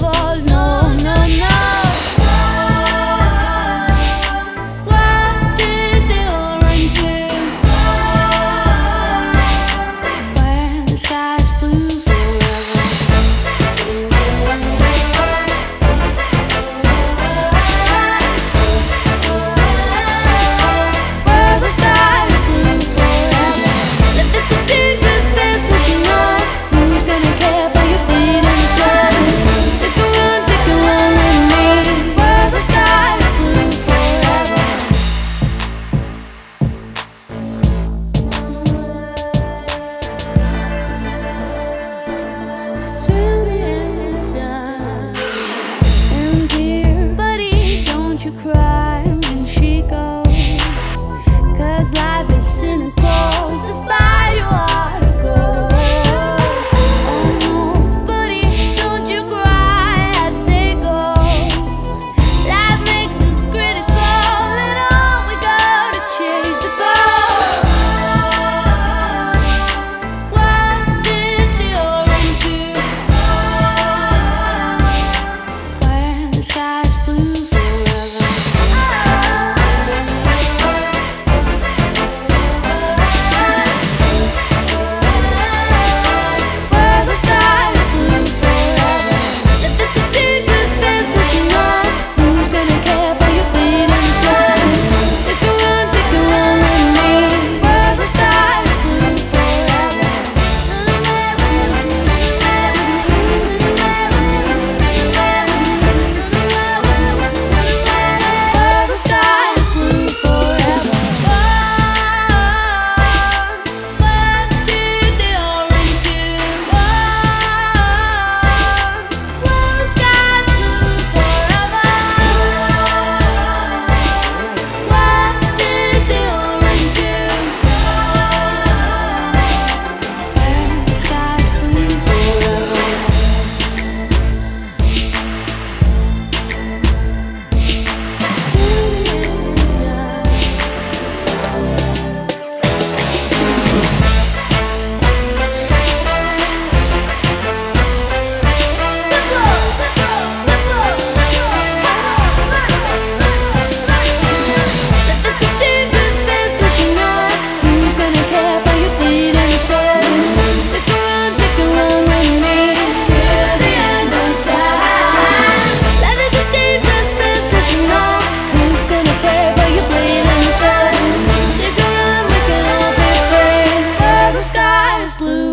wolno to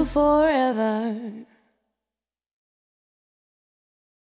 forever.